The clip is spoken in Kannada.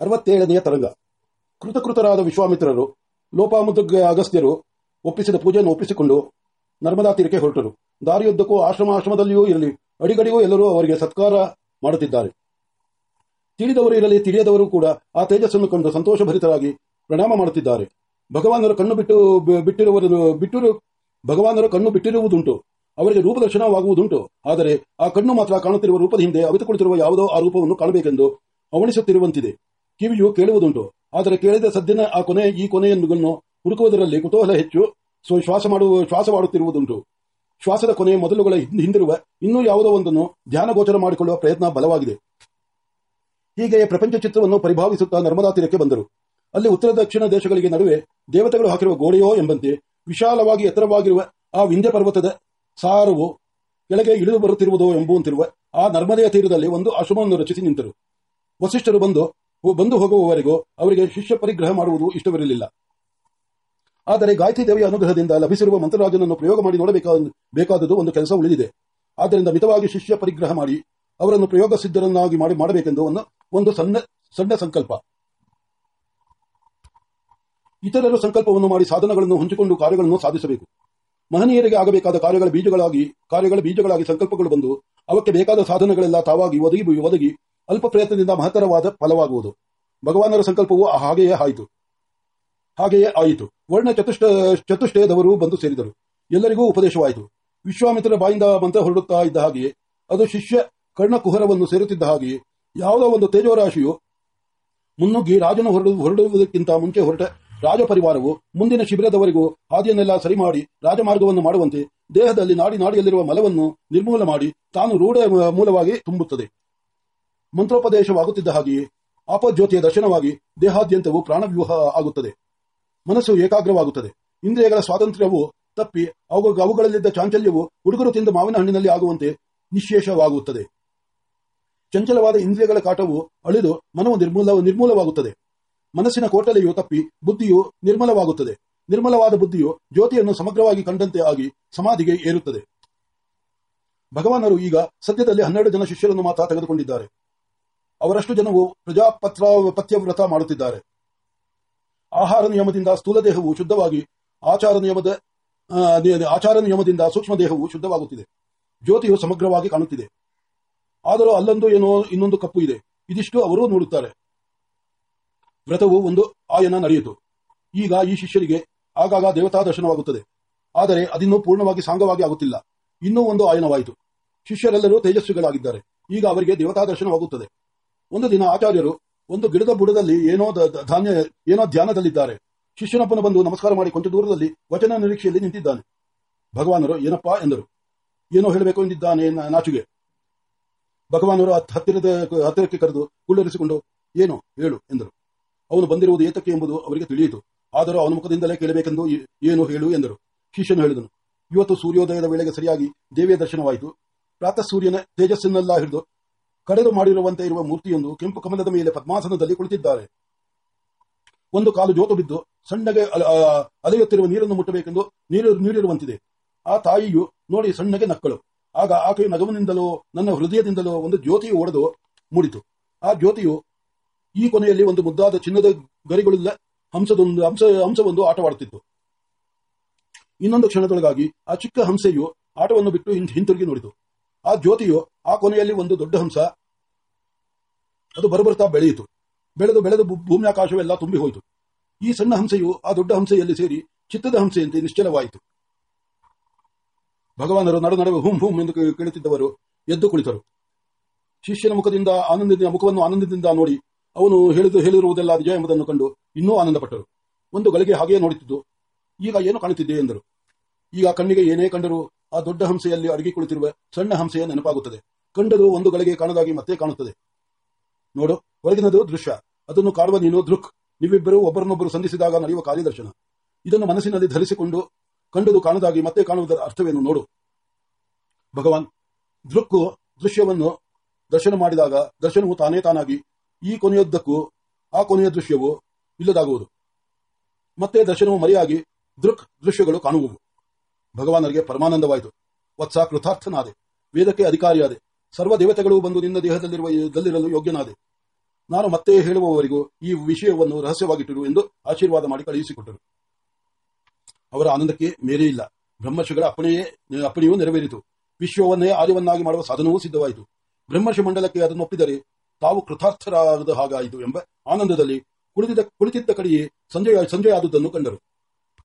ಅರವತ್ತೇಳನೆಯ ತರಂಗ. ಕೃತಕೃತರಾದ ವಿಶ್ವಾಮಿತ್ರರು ಲೋಪಾಮುದ್ರಗ ಅಗಸ್ತ್ಯರು ಒಪ್ಪಿಸಿದ ಪೂಜೆಯನ್ನು ಒಪ್ಪಿಸಿಕೊಂಡು ನರ್ಮದಾ ತೀರಕ್ಕೆ ಹೊರಟರು. ದಾರಿಯುದ್ದಕ್ಕೂ ಆಶ್ರಮ ಆಶ್ರಮದಲ್ಲಿಯೂ ಇರಲಿ, ಅಡಿಗಡಿಗೂ ಎಲ್ಲರೂ ಅವರಿಗೆ ಸತ್ಕಾರ ಮಾಡುತ್ತಿದ್ದಾರೆ. ತಿಳಿದವರು ಇರಲಿ, ತಿಳಿಯದವರು ಕೂಡ ಆ ತೇಜಸ್ಸನ್ನು ಕಂಡು ಸಂತೋಷಭರಿತರಾಗಿ ಪ್ರಣಾಮ ಮಾಡುತ್ತಿದ್ದಾರೆ. ಭಗವಾನರು ಕಣ್ಣು ಬಿಟ್ಟು ಬಿಟ್ಟಿರುವ ಬಿಟ್ಟಿರು, ಭಗವಾನರು ಕಣ್ಣು ಬಿಟ್ಟಿರುವುದುಂಟು. ಅವರಿಗೆ ರೂಪದರ್ಶನವಾಗುವುದುಂಟು. ಆದರೆ ಆ ಕಣ್ಣು ಮಾತ್ರ ಕಾಣುತ್ತಿರುವ ರೂಪದ ಹಿಂದೆ ಅವಿತುಕೊಳ್ಳುತ್ತಿರುವ ಯಾವುದೋ ಆ ರೂಪವನ್ನು ಕಾಣಬೇಕೆಂದು ಅವಣಿಸುತ್ತಿರುವಂತಿದೆ. ಕಿವಿಯು ಕೇಳುವುದುಂಟು. ಆದರೆ ಕೇಳಿದ ಸದ್ದಿನ ಆ ಕೊನೆ, ಈ ಕೊನೆಯನ್ನು ಹುಡುಕುವುದರಲ್ಲಿ ಕುತೂಹಲ ಹೆಚ್ಚು. ಶ್ವಾಸ ಮಾಡುವ ಶ್ವಾಸವಾಡುತ್ತಿರುವುದುಂಟು. ಶ್ವಾಸದ ಕೊನೆ ಮೊದಲುಗಳ ಹಿಂದ್- ಹಿಂದಿರುವ ಇನ್ನೂ ಯಾವುದೋ ಒಂದನ್ನು ಧ್ಯಾನಗೋಚರ ಮಾಡಿಕೊಳ್ಳುವ ಪ್ರಯತ್ನ ಬಲವಾಗಿದೆ. ಹೀಗೆ ಪ್ರಪಂಚ ಚಿತ್ರವನ್ನು ಪರಿಭಾವಿಸುತ್ತಾ ನರ್ಮದಾ ತೀರಕ್ಕೆ ಬಂದರು. ಅಲ್ಲಿ ಉತ್ತರ, ದಕ್ಷಿಣ ದೇಶಗಳಿಗೆ ನಡುವೆ ದೇವತೆಗಳು ಹಾಕಿರುವ ಗೋಡೆಯೋ ಎಂಬಂತೆ ವಿಶಾಲವಾಗಿ ಎತ್ತರವಾಗಿರುವ ಆ ವಿಂಧ್ಯ ಪರ್ವತದ ಸಾರವು ಕೆಳಗೆ ಇಳಿದು ಬರುತ್ತಿರುವುದೋ ಎಂಬುವಂತಿರುವ ಆ ನರ್ಮದೆಯ ತೀರದಲ್ಲಿ ಒಂದು ಆಶ್ರಮವನ್ನು ರಚಿಸಿ ನಿಂತರು. ವಸಿಷ್ಠರು ಬಂದು ಬಂದು ಹೋಗುವವರೆಗೂ ಅವರಿಗೆ ಶಿಷ್ಯ ಪರಿಗ್ರಹ ಮಾಡುವುದು ಇಷ್ಟವಿರಲಿಲ್ಲ. ಆದರೆ ಗಾಯತ್ರಿ ದೇವಿಯ ಅನುಗ್ರಹದಿಂದ ಲಭಿಸಿರುವ ಮಂತ್ರರಾಜನನ್ನು ಪ್ರಯೋಗ ಮಾಡಿ ನೋಡಬೇಕಾದ ಒಂದು ಕೆಲಸ ಉಳಿದಿದೆ. ಆದ್ದರಿಂದ ಮಿತವಾಗಿ ಶಿಷ್ಯ ಪರಿಗ್ರಹ ಮಾಡಿ ಅವರನ್ನು ಪ್ರಯೋಗ ಸಿದ್ಧರನ್ನಾಗಿ ಮಾಡಿ ಮಾಡಬೇಕೆಂದು ಒಂದು ಸಣ್ಣ ಸಣ್ಣ ಸಂಕಲ್ಪ. ಇತರರು ಸಂಕಲ್ಪವನ್ನು ಮಾಡಿ ಸಾಧನಗಳನ್ನು ಹಂಚಿಕೊಂಡು ಕಾರ್ಯಗಳನ್ನು ಸಾಧಿಸಬೇಕು. ಮಹನೀಯರಿಗೆ ಆಗಬೇಕಾದ ಕಾರ್ಯಗಳ ಬೀಜಗಳಾಗಿ ಕಾರ್ಯಗಳ ಬೀಜಗಳಾಗಿ ಸಂಕಲ್ಪಗಳು ಬಂದು ಅವಕ್ಕೆ ಬೇಕಾದ ಸಾಧನಗಳೆಲ್ಲ ತಾವಾಗಿ ಒದಗಿ ಒದಗಿ ಅಲ್ಪ ಪ್ರಯತ್ನದಿಂದ ಮಹತ್ತರವಾದ ಫಲವಾಗುವುದು. ಭಗವಾನರ ಸಂಕಲ್ಪವು ಹಾಗೆಯೇ ಆಯಿತು. ಹಾಗೆಯೇ ಆಯಿತು. ವರ್ಣ ಚತುಷ್ಟ ಚತುಷ್ಟಯದವರು ಬಂದು ಸೇರಿದರು. ಎಲ್ಲರಿಗೂ ಉಪದೇಶವಾಯಿತು. ವಿಶ್ವಾಮಿತ್ರರ ಬಾಯಿಂದ ಮಂತ್ರ ಹೊರಡುತ್ತಾ ಇದ್ದ ಹಾಗೆಯೇ, ಅದು ಶಿಷ್ಯ ಕರ್ಣಕುಹರವನ್ನು ಸೇರುತ್ತಿದ್ದ ಹಾಗೆಯೇ, ಯಾವುದೋ ಒಂದು ತೇಜೋರಾಶಿಯು ಮುನ್ನುಗ್ಗಿ ರಾಜನು ಹೊರಡು, ಹೊರಡುವುದಕ್ಕಿಂತ ಮುಂಚೆ ಹೊರಟ ರಾಜಪರಿವಾರವು ಮುಂದಿನ ಶಿಬಿರದವರೆಗೂ ಹಾದಿಯನ್ನೆಲ್ಲ ಸರಿ ಮಾಡಿ ರಾಜಮಾರ್ಗವನ್ನು ಮಾಡುವಂತೆ ದೇಹದಲ್ಲಿ ನಾಡಿ ನಾಡಿಯಲ್ಲಿರುವ ಮಲವನ್ನು ನಿರ್ಮೂಲ ಮಾಡಿ ತಾನು ರೂಢ ಮೂಲವಾಗಿ ತುಂಬುತ್ತದೆ. ಮಂತ್ರೋಪದೇಶವಾಗುತ್ತಿದ್ದ ಹಾಗೆಯೇ ಆಪಜ್ಯೋತಿಯ ದರ್ಶನವಾಗಿ ದೇಹಾದ್ಯಂತವು ಪ್ರಾಣವ್ಯೂಹ ಆಗುತ್ತದೆ. ಮನಸ್ಸು ಏಕಾಗ್ರವಾಗುತ್ತದೆ. ಇಂದ್ರಿಯಗಳ ಸ್ವಾತಂತ್ರ್ಯವು ತಪ್ಪಿ ಅವು, ಅವುಗಳಲ್ಲಿದ್ದ ಚಾಂಚಲ್ಯವು ಹುಡುಗರು ತಿಂದ ಮಾವಿನ ಹಣ್ಣಿನಲ್ಲಿ ಆಗುವಂತೆ ನಿಶೇಷವಾಗುತ್ತದೆ. ಚಂಚಲವಾದ ಇಂದ್ರಿಯಗಳ ಕಾಟವು ಅಳಿದು ಮನವು ನಿರ್ಮೂಲ, ನಿರ್ಮೂಲವಾಗುತ್ತದೆ. ಮನಸ್ಸಿನ ಕೋಟಲೆಯು ತಪ್ಪಿ ಬುದ್ಧಿಯು ನಿರ್ಮಲವಾಗುತ್ತದೆ. ನಿರ್ಮಲವಾದ ಬುದ್ಧಿಯು ಜ್ಯೋತಿಯನ್ನು ಸಮಗ್ರವಾಗಿ ಕಂಡಂತೆ ಆಗಿ ಸಮಾಧಿಗೆ ಏರುತ್ತದೆ. ಭಗವಾನರು ಈಗ ಸದ್ಯದಲ್ಲಿ ಹನ್ನೆರಡು ಜನ ಶಿಷ್ಯರನ್ನು ಮಾತ್ರ ತೆಗೆದುಕೊಂಡಿದ್ದಾರೆ. ಅವರಷ್ಟು ಜನವು ಪ್ರಜಾಪತ್ರ ಪಥ್ಯವ್ರತ ಮಾಡುತ್ತಿದ್ದಾರೆ. ಆಹಾರ ನಿಯಮದಿಂದ ಸ್ಥೂಲ ದೇಹವು ಶುದ್ಧವಾಗಿ ಆಚಾರ ನಿಯಮದ ಆಚಾರ ನಿಯಮದಿಂದ ಸೂಕ್ಷ್ಮ ದೇಹವು ಶುದ್ಧವಾಗುತ್ತಿದೆ. ಜ್ಯೋತಿಯು ಸಮಗ್ರವಾಗಿ ಕಾಣುತ್ತಿದೆ. ಆದರೂ ಅಲ್ಲೊಂದು ಏನೋ ಇನ್ನೊಂದು ಕಪ್ಪು ಇದೆ. ಇದಿಷ್ಟು ಅವರು ನೋಡುತ್ತಾರೆ. ವ್ರತವು ಒಂದು ಆಯನ ನಡೆಯಿತು. ಈಗ ಈ ಶಿಷ್ಯರಿಗೆ ಆಗಾಗ ದೇವತಾ ದರ್ಶನವಾಗುತ್ತದೆ. ಆದರೆ ಅದಿನ್ನೂ ಪೂರ್ಣವಾಗಿ ಸಾಂಗವಾಗಿ ಆಗುತ್ತಿಲ್ಲ. ಇನ್ನೂ ಒಂದು ಆಯನವಾಯಿತು. ಶಿಷ್ಯರೆಲ್ಲರೂ ತೇಜಸ್ವಿಗಳಾಗಿದ್ದಾರೆ. ಈಗ ಅವರಿಗೆ ದೇವತಾ ದರ್ಶನವಾಗುತ್ತದೆ. ಒಂದು ದಿನ ಆಚಾರ್ಯರು ಒಂದು ಗಿಡದ ಬುಡದಲ್ಲಿ ಏನೋ ಧಾನ್ಯ, ಏನೋ ಧ್ಯಾನದಲ್ಲಿದ್ದಾರೆ. ಶಿಷ್ಯನೊಬ್ಬನು ಬಂದು ನಮಸ್ಕಾರ ಮಾಡಿ ಕೊಂಚ ದೂರದಲ್ಲಿ ವಚನ ನಿರೀಕ್ಷೆಯಲ್ಲಿ ನಿಂತಿದ್ದಾನೆ. ಭಗವಾನರು, ಏನಪ್ಪಾ ಎಂದರು. ಏನೋ ಹೇಳಬೇಕು ಎಂದಿದ್ದಾನೆ ನಾಚುಗೆ. ಭಗವಾನರು ಹತ್- ಹತ್ತಿರದ ಹತ್ತಿರಕ್ಕೆ ಕರೆದು ಕುಳ್ಳರಿಸಿಕೊಂಡು, ಏನು, ಹೇಳು, ಎಂದರು. ಅವನು ಬಂದಿರುವುದು ಏತಕ್ಕೆ ಎಂಬುದು ಅವರಿಗೆ ತಿಳಿಯಿತು. ಆದರೂ ಅವನ ಮುಖದಿಂದಲೇ ಕೇಳಬೇಕೆಂದು ಏನು, ಹೇಳು, ಎಂದರು. ಶಿಷ್ಯನು ಹೇಳಿದನು. ಇವತ್ತು ಸೂರ್ಯೋದಯದ ವೇಳೆಗೆ ಸರಿಯಾಗಿ ದೇವಿಯ ದರ್ಶನವಾಯಿತು ಪ್ರಾತಃ ಸೂರ್ಯನ ತೇಜಸ್ಸನ್ನೆಲ್ಲ ಹಿಡಿದು ಕಡೆದು ಮಾಡಿರುವಂತೆ ಇರುವ ಮೂರ್ತಿಯೊಂದು ಕೆಂಪು ಕಮಲದ ಮೇಲೆ ಪದ್ಮಾಸನದಲ್ಲಿ ಕುಳಿತಿದ್ದಾರೆ. ಒಂದು ಕಾಲು ಜೋತು ಬಿದ್ದು ಸಣ್ಣಗೆ ಅಲ- ಅಲೆಯುತ್ತಿರುವ ನೀರನ್ನು ಮುಟ್ಟಬೇಕೆಂದು ನೀರು ನೀಡಿರುವಂತಿದೆ ಆ ತಾಯಿಯು ನೋಡಿ ಸಣ್ಣಗೆ ನಕ್ಕಳು. ಆಗ ಆಕೆಯ ನಗುವಿನಿಂದಲೋ, ನನ್ನ ಹೃದಯದಿಂದಲೋ ಒಂದು ಜ್ಯೋತಿಯು ಒಡೆದು ಮೂಡಿತು. ಆ ಜ್ಯೋತಿಯು ಈ ಕೊನೆಯಲ್ಲಿ ಒಂದು ಮುದ್ದಾದ ಚಿನ್ನದ ಗರಿಗಳುಳ್ಳ ಹಂಸದೊಂದು, ಹಂಸ, ಹಂಸವೊಂದು ಆಟವಾಡುತ್ತಿತ್ತು. ಇನ್ನೊಂದು ಕ್ಷಣದೊಳಗಾಗಿ ಆ ಚಿಕ್ಕ ಹಂಸೆಯು ಆಟವನ್ನು ಬಿಟ್ಟು ಹಿಂತಿರುಗಿ ನೋಡಿತು. ಆ ಜ್ಯೋತಿಯು ಆ ಕೊನೆಯಲ್ಲಿ ಒಂದು ದೊಡ್ಡ ಹಂಸ ಅದು ಬರಬರ್ತಾ ಬೆಳೆಯಿತು. ಬೆಳೆದು ಬೆಳೆದು ಭೂಮಿ ಆಕಾಶವೆಲ್ಲ ತುಂಬಿ ಹೋಯಿತು. ಈ ಸಣ್ಣ ಹಂಸೆಯು ಆ ದೊಡ್ಡ ಹಂಸೆಯಲ್ಲಿ ಸೇರಿ ಚಿತ್ತದ ಹಂಸೆಯಂತೆ ನಿಶ್ಚಲವಾಯಿತು. ಭಗವಾನರು ನಡು ನಡುವೆ ಹುಂ ಹುಂ ಎಂದು ಕೇಳುತ್ತಿದ್ದವರು ಎದ್ದು ಕುಳಿತರು. ಶಿಷ್ಯನ ಮುಖದಿಂದ ಆನಂದದಿಂದ, ಮುಖವನ್ನು ಆನಂದದಿಂದ ನೋಡಿ ಅವನು ಹೇಳಿದು ಹೇಳಿರುವುದೆಲ್ಲ ನಿಜ ಎಂಬುದನ್ನು ಕಂಡು ಇನ್ನೂ ಆನಂದಪಟ್ಟರು. ಒಂದು ಗಳಿಗೆ ಹಾಗೆಯೇ ನೋಡುತ್ತಿದ್ದು, ಈಗ ಏನು ಕಾಣುತ್ತಿದ್ದೆ ಎಂದರು. ಈಗ ಕಣ್ಣಿಗೆ ಏನೇ ಕಂಡರೂ ಆ ದೊಡ್ಡ ಹಂಸೆಯಲ್ಲಿ ಅಡಗಿ ಕುಳಿತಿರುವ ಸಣ್ಣ ಹಂಸೆಯ ನೆನಪಾಗುತ್ತದೆ. ಕಂಡರೂ ಒಂದು ಗಳಿಗೆ ಕಾಣದಾಗಿ ಮತ್ತೆ ಕಾಣುತ್ತದೆ. ನೋಡು, ಹೊರಗಿನದು ದೃಶ್ಯ. ಅದನ್ನು ಕಾಡುವ ನೀನು ದೃಕ್. ನೀವಿಬ್ಬರು ಒಬ್ಬರನ್ನೊಬ್ಬರು ಸಂಧಿಸಿದಾಗ ನಡೆಯುವ ಕಾರ್ಯದರ್ಶನ. ಇದನ್ನು ಮನಸ್ಸಿನಲ್ಲಿ ಧರಿಸಿಕೊಂಡು ಕಂಡುದು ಕಾಣದಾಗಿ ಮತ್ತೆ ಕಾಣುವುದರ ಅರ್ಥವೇನು ನೋಡು. ಭಗವಾನ್, ದೃಕ್ಕು ದೃಶ್ಯವನ್ನು ದರ್ಶನ ಮಾಡಿದಾಗ ದರ್ಶನವು ತಾನೇ ತಾನಾಗಿ ಈ ಕೊನೆಯದ್ದಕ್ಕೂ ಆ ಕೊನೆಯ ದೃಶ್ಯವು ಇಲ್ಲದಾಗುವುದು. ಮತ್ತೆ ದರ್ಶನವು ಮರೆಯಾಗಿ ದೃಕ್ ದೃಶ್ಯಗಳು ಕಾಣುವವು. ಭಗವಾನರಿಗೆ ಪರಮಾನಂದವಾಯಿತು. ವತ್ಸ ಕೃತಾರ್ಥನಾದೆ. ವೇದಕ್ಕೆ ಅಧಿಕಾರಿಯಾದೆ. ಸರ್ವ ದೇವತೆಗಳು ಬಂದು ನಿನ್ನ ದೇಹದಲ್ಲಿರುವ ದಲ್ಲಿರಲು ಯೋಗ್ಯನಾದೆ. ನಾನು ಮತ್ತೆ ಹೇಳುವವರೆಗೂ ಈ ವಿಷಯವನ್ನು ರಹಸ್ಯವಾಗಿಟ್ಟರು ಎಂದು ಆಶೀರ್ವಾದ ಮಾಡಿ ಕಳುಹಿಸಿಕೊಟ್ಟರು. ಅವರ ಆನಂದಕ್ಕೆ ಮೇರೆ ಇಲ್ಲ. ಬ್ರಹ್ಮರ್ಷಿಗಳ ಅಪ್ಪಣೆಯೇ, ಅಪ್ಪಣೆಯೂ ನೆರವೇರಿತು. ವಿಶ್ವವನ್ನೇ ಆರ್ಯವನ್ನಾಗಿ ಮಾಡುವ ಸಾಧನವೂ ಸಿದ್ಧವಾಯಿತು. ಬ್ರಹ್ಮರ್ಷಿ ಮಂಡಲಕ್ಕೆ ಅದನ್ನು ಒಪ್ಪಿದರೆ ತಾವು ಕೃತಾರ್ಥರಾದ ಹಾಗಾಯಿತು ಎಂಬ ಆನಂದದಲ್ಲಿ ಕುಳಿತಿದ್ದ ಕುಳಿತಿದ್ದ ಕಡೆಯೇ ಸಂಜೆ ಸಂಜೆಯಾದುದನ್ನು ಕಂಡರು.